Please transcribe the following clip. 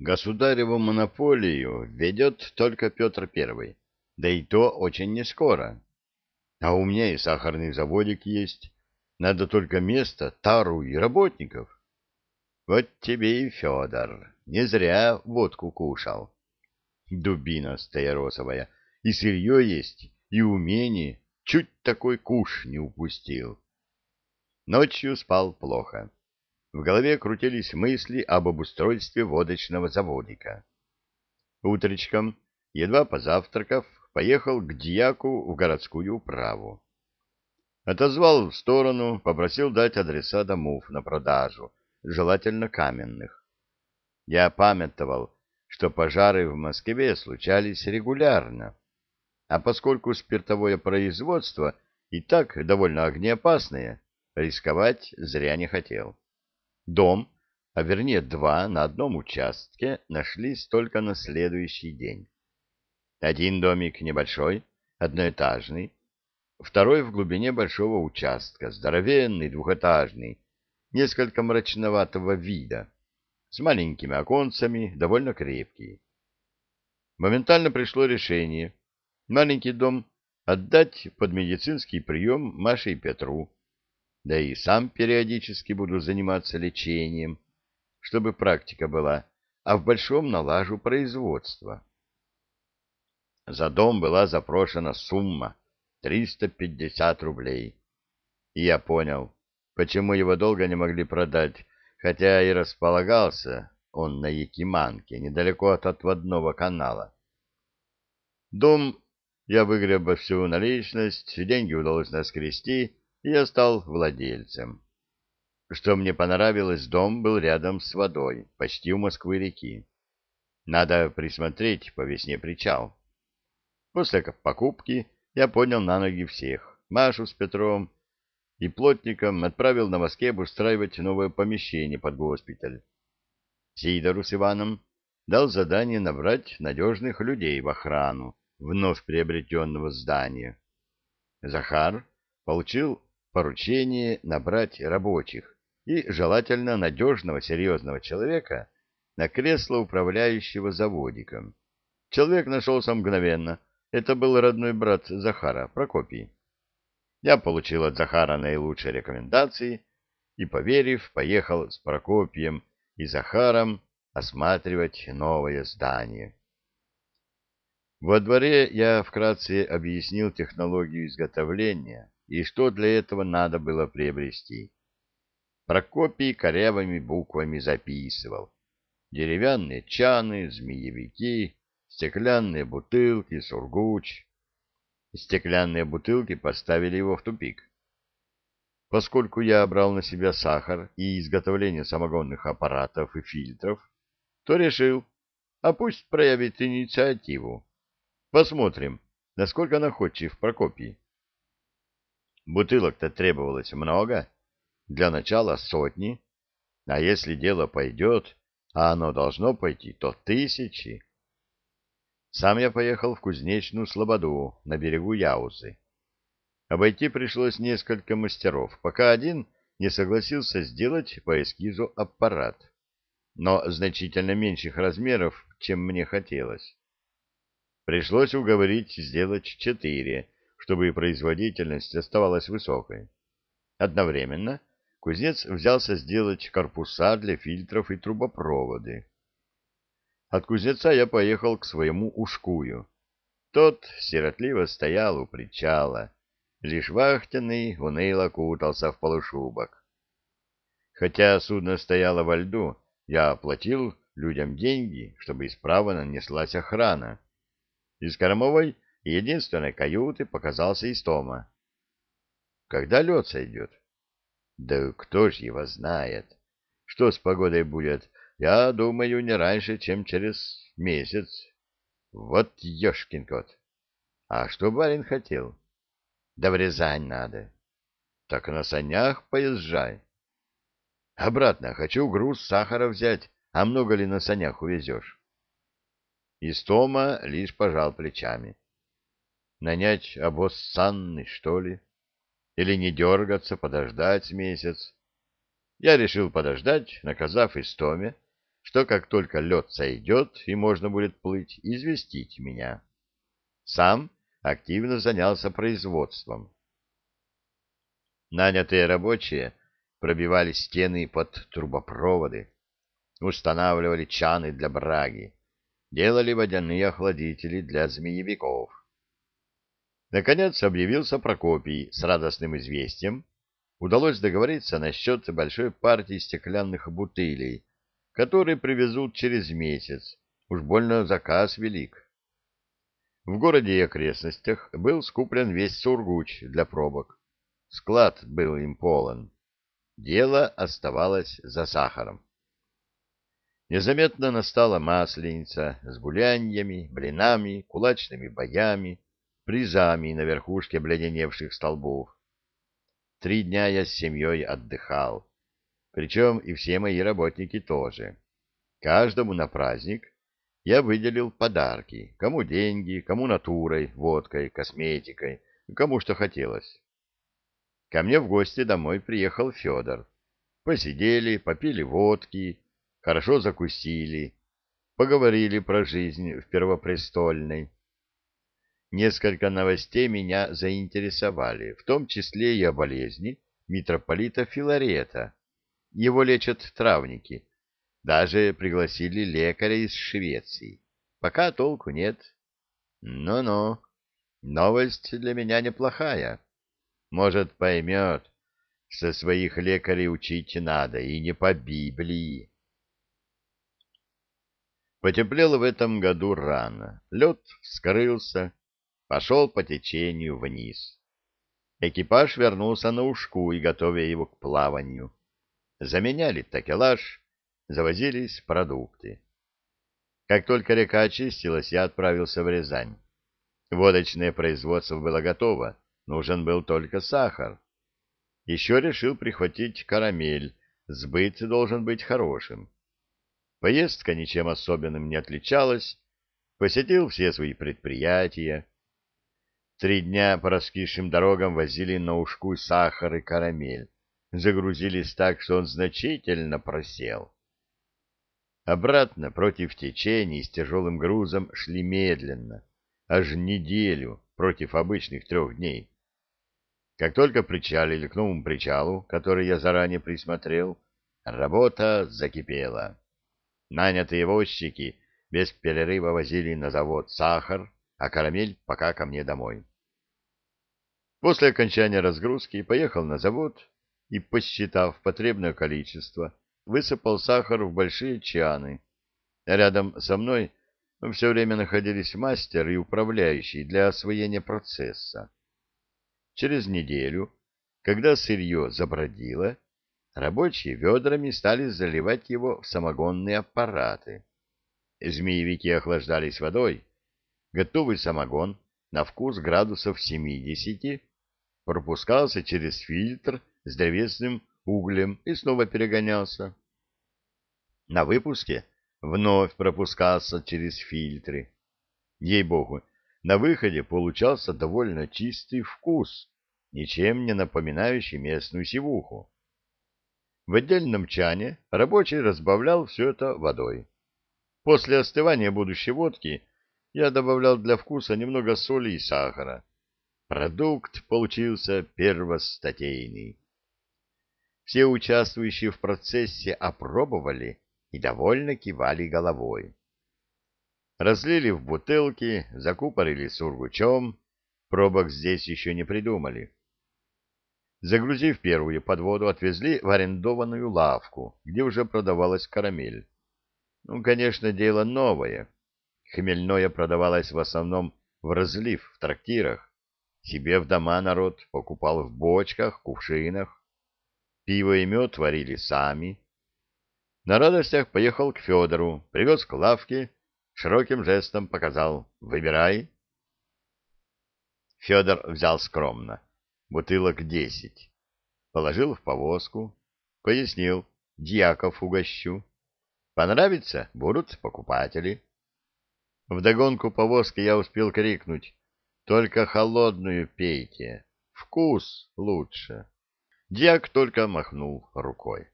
Государеву монополию ведет только Петр Первый, да и то очень нескоро. А у меня и сахарный заводик есть. Надо только место, тару и работников. Вот тебе и Федор. Не зря водку кушал. Дубина стаиросовая. И сырье есть, и умение. Чуть такой куш не упустил. Ночью спал плохо. В голове крутились мысли об обустройстве водочного заводика. Утречком, едва позавтракав, поехал к дьяку в городскую управу. Отозвал в сторону, попросил дать адреса домов на продажу, желательно каменных. Я памятовал, что пожары в Москве случались регулярно, а поскольку спиртовое производство и так довольно огнеопасное, рисковать зря не хотел. Дом, а вернее два на одном участке, нашлись только на следующий день. Один домик небольшой, одноэтажный, второй в глубине большого участка, здоровенный, двухэтажный, несколько мрачноватого вида, с маленькими оконцами, довольно крепкий. Моментально пришло решение маленький дом отдать под медицинский прием Маше и Петру, да и сам периодически буду заниматься лечением, чтобы практика была, а в большом налажу производство. За дом была запрошена сумма 350 рублей. И я понял, почему его долго не могли продать, хотя и располагался он на Якиманке, недалеко от отводного канала. Дом я выгреб всю наличность, деньги удалось наскрести, я стал владельцем. Что мне понравилось, дом был рядом с водой, почти у Москвы-реки. Надо присмотреть по весне причал. После покупки я поднял на ноги всех, Машу с Петром и плотником отправил на Москве обустраивать новое помещение под госпиталь. Сидору с Иваном дал задание набрать надежных людей в охрану вновь приобретенного здания. Захар получил поручение набрать рабочих и, желательно, надежного серьезного человека на кресло управляющего заводиком. Человек нашелся мгновенно, это был родной брат Захара, Прокопий. Я получил от Захара наилучшие рекомендации и, поверив, поехал с Прокопием и Захаром осматривать новое здание. Во дворе я вкратце объяснил технологию изготовления и что для этого надо было приобрести. Прокопий корявыми буквами записывал. Деревянные чаны, змеевики, стеклянные бутылки, сургуч. Стеклянные бутылки поставили его в тупик. Поскольку я брал на себя сахар и изготовление самогонных аппаратов и фильтров, то решил, а пусть проявит инициативу. Посмотрим, насколько находчив Прокопий. Бутылок-то требовалось много, для начала сотни, а если дело пойдет, а оно должно пойти, то тысячи. Сам я поехал в кузнечную слободу на берегу Яузы. Обойти пришлось несколько мастеров, пока один не согласился сделать по эскизу аппарат, но значительно меньших размеров, чем мне хотелось. Пришлось уговорить сделать четыре, чтобы производительность оставалась высокой. Одновременно кузнец взялся сделать корпуса для фильтров и трубопроводы. От кузнеца я поехал к своему ушкую. Тот сиротливо стоял у причала, лишь вахтенный уныло кутался в полушубок. Хотя судно стояло во льду, я оплатил людям деньги, чтобы исправно неслась охрана. Из кормовой единственной каюты показался Истома. Когда лед сойдет? Да кто ж его знает? Что с погодой будет, я думаю, не раньше, чем через месяц. Вот ешкин кот. А что барин хотел? Да в Рязань надо. Так на санях поезжай. Обратно хочу груз сахара взять, а много ли на санях увезешь? Истома лишь пожал плечами. Нанять обоз санный, что ли? Или не дергаться, подождать месяц? Я решил подождать, наказав Истоме, что как только лед сойдет и можно будет плыть, известить меня. Сам активно занялся производством. Нанятые рабочие пробивали стены под трубопроводы, устанавливали чаны для браги, делали водяные охладители для змеевиков. Наконец объявился Прокопий с радостным известием. Удалось договориться насчет большой партии стеклянных бутылей, которые привезут через месяц. Уж больно заказ велик. В городе и окрестностях был скуплен весь сургуч для пробок. Склад был им полон. Дело оставалось за сахаром. Незаметно настала масленица с гуляньями, блинами, кулачными боями, призами на верхушке бледеневших столбов. Три дня я с семьей отдыхал, причем и все мои работники тоже. Каждому на праздник я выделил подарки, кому деньги, кому натурой, водкой, косметикой, кому что хотелось. Ко мне в гости домой приехал Федор. Посидели, попили водки, хорошо закусили, поговорили про жизнь в Первопрестольной. Несколько новостей меня заинтересовали, в том числе и о болезни митрополита Филарета. Его лечат травники. Даже пригласили лекаря из Швеции. Пока толку нет. Ну-ну, новость для меня неплохая. Может, поймет, что своих лекарей учить надо, и не по Библии. Потеплело в этом году рано. Лед вскрылся, пошел по течению вниз. Экипаж вернулся на ушку и готовя его к плаванию. Заменяли такелаж, завозились продукты. Как только река очистилась, я отправился в Рязань. Водочное производство было готово, нужен был только сахар. Еще решил прихватить карамель, сбыт должен быть хорошим. Поездка ничем особенным не отличалась, посетил все свои предприятия. Три дня по раскисшим дорогам возили на ушку сахар и карамель. Загрузились так, что он значительно просел. Обратно против течений с тяжелым грузом шли медленно, аж неделю против обычных трех дней. Как только причалили к новому причалу, который я заранее присмотрел, работа закипела. Нанятые возчики без перерыва возили на завод сахар, а карамель пока ко мне домой. После окончания разгрузки поехал на завод и, посчитав потребное количество, высыпал сахар в большие чаны. Рядом со мной все время находились мастер и управляющий для освоения процесса. Через неделю, когда сырье забродило, Рабочие ведрами стали заливать его в самогонные аппараты. Змеевики охлаждались водой. Готовый самогон на вкус градусов 70 пропускался через фильтр с древесным углем и снова перегонялся. На выпуске вновь пропускался через фильтры. Ей-богу, на выходе получался довольно чистый вкус, ничем не напоминающий местную сивуху. В отдельном чане рабочий разбавлял все это водой. После остывания будущей водки я добавлял для вкуса немного соли и сахара. Продукт получился первостатейный. Все участвующие в процессе опробовали и довольно кивали головой. Разлили в бутылки, закупорили сургучом, пробок здесь еще не придумали. Загрузив первую подводу, отвезли в арендованную лавку, где уже продавалась карамель. Ну, конечно, дело новое. Хмельное продавалось в основном в разлив в трактирах. Себе в дома народ покупал в бочках, кувшинах. Пиво и мед варили сами. На радостях поехал к Федору, привез к лавке, широким жестом показал «Выбирай». Федор взял скромно бутылок десять. Положил в повозку, пояснил, дьяков угощу. Понравится — будут покупатели. Вдогонку повозки я успел крикнуть, только холодную пейте, вкус лучше. Дьяк только махнул рукой.